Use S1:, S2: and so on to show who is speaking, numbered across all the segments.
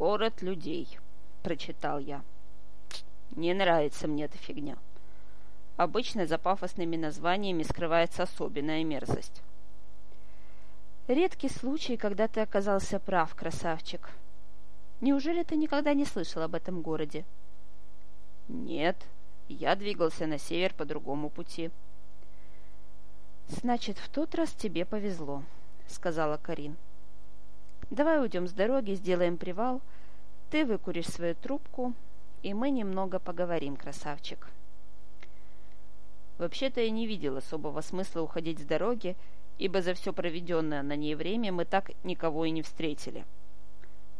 S1: «Город людей», — прочитал я. Не нравится мне эта фигня. Обычно за пафосными названиями скрывается особенная мерзость.
S2: Редкий случай, когда ты оказался прав, красавчик. Неужели ты никогда не слышал об этом городе?
S1: Нет, я двигался на север по другому пути.
S2: Значит, в тот раз тебе повезло, сказала Карин. Давай уйдем с дороги, сделаем привал. Ты выкуришь свою трубку, и мы немного поговорим, красавчик.
S1: Вообще-то я не видел особого смысла уходить с дороги, ибо за все проведенное на ней время мы так никого и не встретили.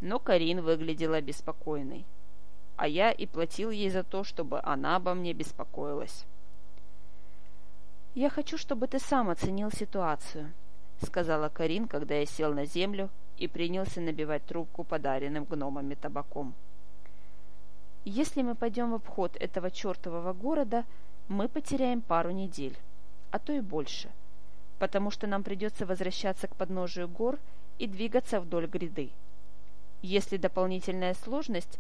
S1: Но Карин выглядела беспокойной, а я и платил ей за то, чтобы она обо мне беспокоилась.
S2: «Я хочу, чтобы ты сам оценил ситуацию», — сказала Карин, когда я сел на землю и принялся набивать трубку подаренным гномами табаком. «Если мы пойдем в обход этого чертового города, мы потеряем пару недель, а то и больше, потому что нам придется возвращаться к подножию гор и двигаться вдоль гряды. Если дополнительная сложность,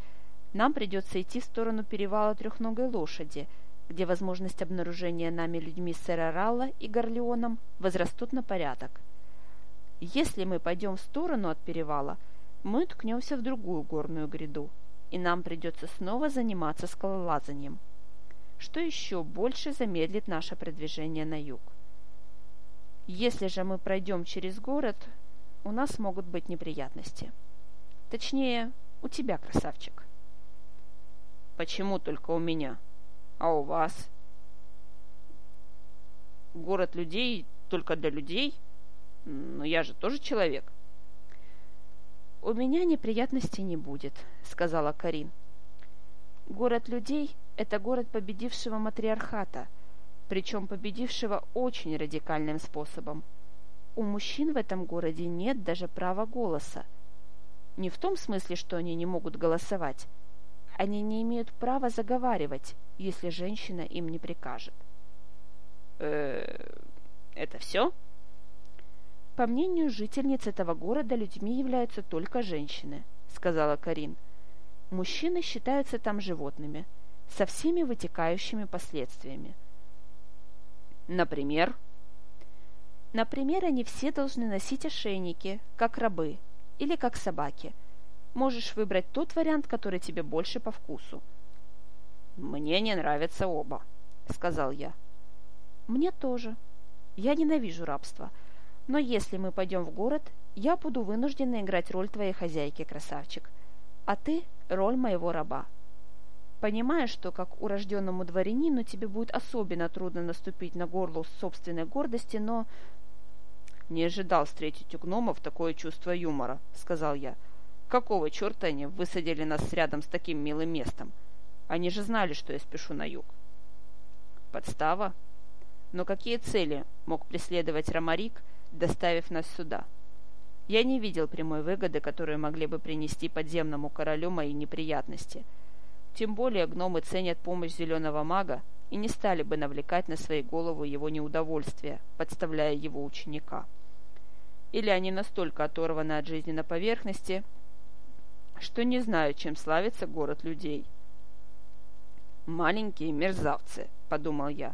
S2: нам придется идти в сторону перевала трехногой лошади, где возможность обнаружения нами людьми сэра Ралла и Горлеоном возрастут на порядок. Если мы пойдем в сторону от перевала, мы ткнемся в другую горную гряду, и нам придется снова заниматься скалолазанием – что еще больше замедлит наше продвижение на юг. Если же мы пройдем через город, у нас могут быть неприятности. Точнее, у тебя, красавчик.
S1: Почему только у меня? А у вас? Город людей только для людей? Но я же тоже человек.
S2: У меня неприятностей не будет, сказала Карин. Город людей – это город победившего матриархата, причем победившего очень радикальным способом. У мужчин в этом городе нет даже права голоса. Не в том смысле, что они не могут голосовать. Они не имеют права заговаривать, если женщина им не прикажет.
S1: Э, это все?
S2: По мнению жительниц этого города, людьми являются только женщины, сказала Карин. — мужчины считаются там животными, со всеми вытекающими последствиями.
S1: Например?
S2: Например, они все должны носить ошейники, как рабы, или как собаки. Можешь выбрать тот вариант, который тебе больше по вкусу.
S1: «Мне не нравятся оба», — сказал я.
S2: «Мне тоже. Я ненавижу рабство. Но если мы пойдем в город, я буду вынуждена играть роль твоей хозяйки, красавчик а ты – роль моего раба. Понимая, что как урожденному дворянину тебе будет особенно трудно наступить на горло собственной гордости, но...
S1: «Не ожидал встретить у гномов такое чувство юмора», — сказал я. «Какого черта они высадили нас рядом с таким милым местом? Они же знали, что я спешу на юг». «Подстава? Но какие цели мог преследовать Ромарик, доставив нас сюда?» Я не видел прямой выгоды, которую могли бы принести подземному королю мои неприятности. Тем более гномы ценят помощь зеленого мага и не стали бы навлекать на свои голову его неудовольствие, подставляя его ученика. Или они настолько оторваны от жизни на поверхности, что не знают, чем славится город людей. «Маленькие мерзавцы», — подумал я.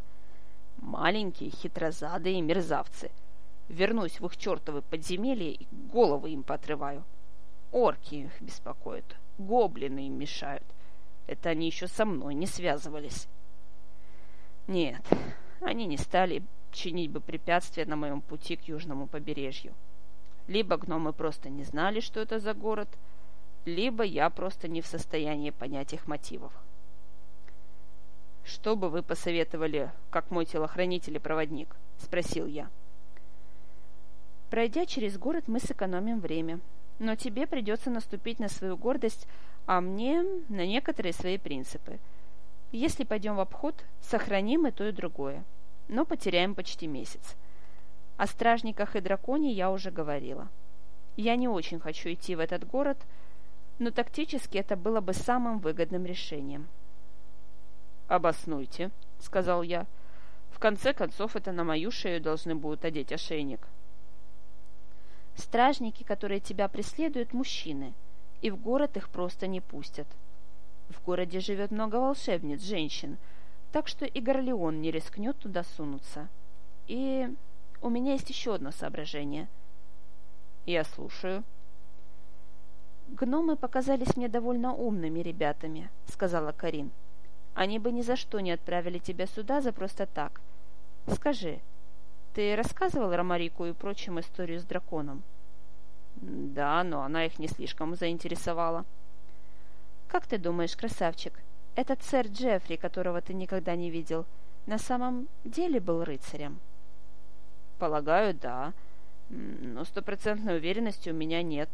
S1: «Маленькие хитрозадые мерзавцы» Вернусь в их чертовы подземелье и головы им поотрываю. Орки их беспокоят, гоблины им мешают. Это они еще со мной не связывались. Нет, они не стали чинить бы препятствия на моем пути к южному побережью. Либо гномы просто не знали, что это за город, либо я просто не в состоянии понять их мотивов. «Что бы вы посоветовали, как мой телохранитель и проводник?» — спросил я.
S2: — Пройдя через город, мы сэкономим время. Но тебе придется наступить на свою гордость, а мне на некоторые свои принципы. Если пойдем в обход, сохраним и то, и другое. Но потеряем почти месяц. О стражниках и драконе я уже говорила. Я не очень хочу идти в этот город, но тактически это было бы самым выгодным решением.
S1: «Обоснуйте», — сказал я. «В конце концов, это на мою шею должны будут одеть ошейник».
S2: Стражники, которые тебя преследуют, мужчины. и в город их просто не пустят. В городе живет много волшебниц, женщин, так что и Горлеон не рискнет туда сунуться. И у меня есть еще одно соображение.
S1: Я слушаю.
S2: Гномы показались мне довольно умными ребятами, сказала Карин. Они бы ни за что не отправили тебя сюда за просто так. Скажи, ты рассказывал Ромарику и прочим историю с драконом?
S1: Да, но она их не слишком заинтересовала.
S2: Как ты думаешь, красавчик, этот сэр Джеффри, которого ты никогда не видел, на самом деле был рыцарем?
S1: Полагаю, да. Но стопроцентной уверенности у меня нет.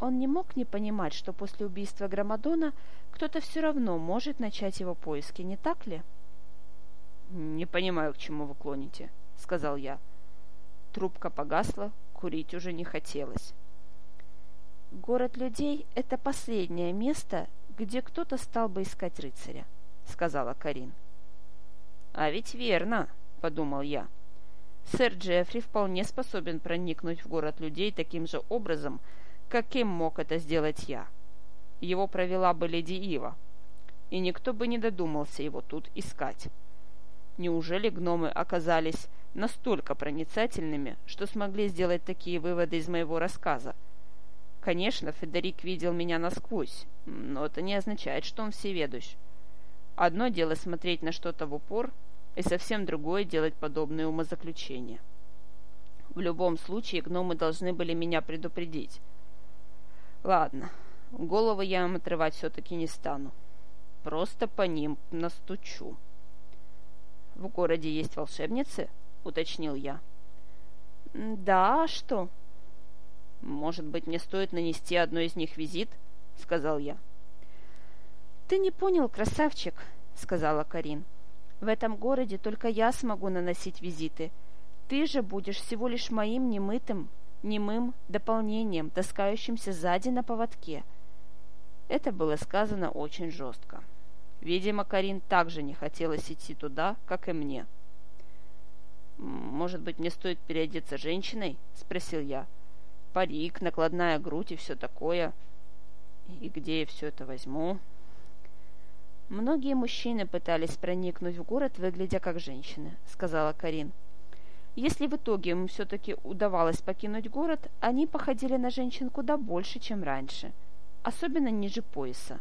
S2: Он не мог не понимать, что после убийства Громадона кто-то все равно может начать его поиски, не так ли?
S1: «Не понимаю, к чему вы клоните», — сказал я. Трубка погасла, курить уже не хотелось.
S2: «Город людей — это последнее место, где кто-то стал бы искать рыцаря», — сказала Карин.
S1: «А ведь верно», — подумал я. «Сэр Джеффри вполне способен проникнуть в город людей таким же образом, каким мог это сделать я. Его провела бы леди Ива, и никто бы не додумался его тут искать. Неужели гномы оказались настолько проницательными, что смогли сделать такие выводы из моего рассказа? Конечно, Федерик видел меня насквозь, но это не означает, что он всеведущ. Одно дело смотреть на что-то в упор, и совсем другое делать подобные умозаключения. В любом случае, гномы должны были меня предупредить. Ладно, голову я им отрывать все-таки не стану. Просто по ним настучу. «В городе есть волшебницы?» — уточнил я.
S2: «Да, а что?»
S1: «Может быть, мне стоит нанести одной из них визит?» — сказал я.
S2: «Ты не понял, красавчик», — сказала Карин. «В этом городе только я смогу наносить визиты. Ты же будешь всего лишь моим немытым немым дополнением, таскающимся сзади на поводке. Это было сказано очень жестко. Видимо, Карин также не хотелось идти туда, как и мне. «Может быть, мне стоит переодеться женщиной?» — спросил я. «Парик, накладная грудь и все такое. И где я все это возьму?» «Многие мужчины пытались проникнуть в город, выглядя как женщины», — сказала Карин. Если в итоге им все-таки удавалось покинуть город, они походили на женщин куда больше, чем раньше, особенно ниже пояса.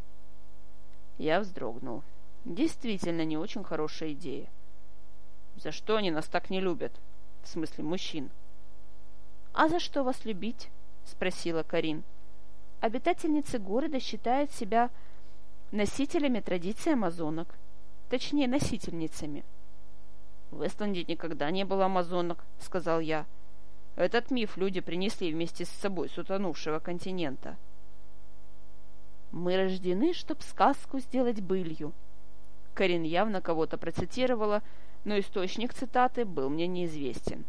S2: Я вздрогнул. Действительно не очень хорошая идея. За что они нас так не любят? В смысле мужчин. «А за что вас любить?» — спросила Карин. Обитательницы города считают себя носителями традиций амазонок. Точнее, носительницами —
S1: «В Эстланде никогда не было амазонок», — сказал я. «Этот миф люди принесли вместе с собой с утонувшего континента».
S2: «Мы рождены, чтоб сказку сделать былью».
S1: Карин явно кого-то процитировала, но источник цитаты был мне неизвестен.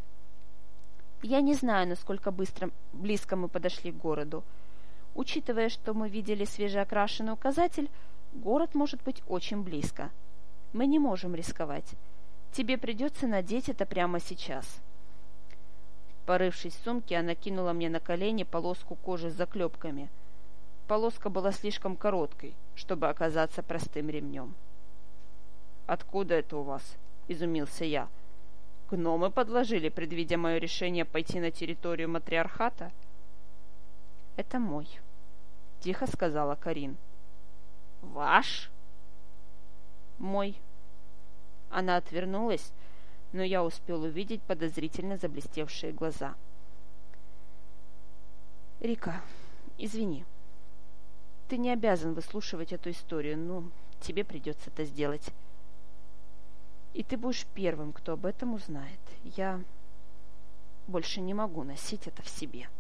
S2: «Я не знаю, насколько быстро, близко мы подошли к городу. Учитывая, что мы видели свежеокрашенный указатель, город может быть очень близко. Мы не можем рисковать». Тебе придется надеть это прямо сейчас.
S1: Порывшись в сумке, она кинула мне на колени полоску кожи с заклепками. Полоска была слишком короткой, чтобы оказаться простым ремнем. «Откуда это у вас?» — изумился я. «Гномы подложили, предвидя мое решение пойти на территорию матриархата?»
S2: «Это мой», — тихо сказала Карин.
S1: «Ваш?»
S2: «Мой», она отвернулась, но я успел увидеть подозрительно заблестевшие глаза. «Рика, извини. Ты не обязан выслушивать эту историю, но тебе придется это сделать. И ты будешь первым, кто об этом узнает. Я больше не могу носить это в себе».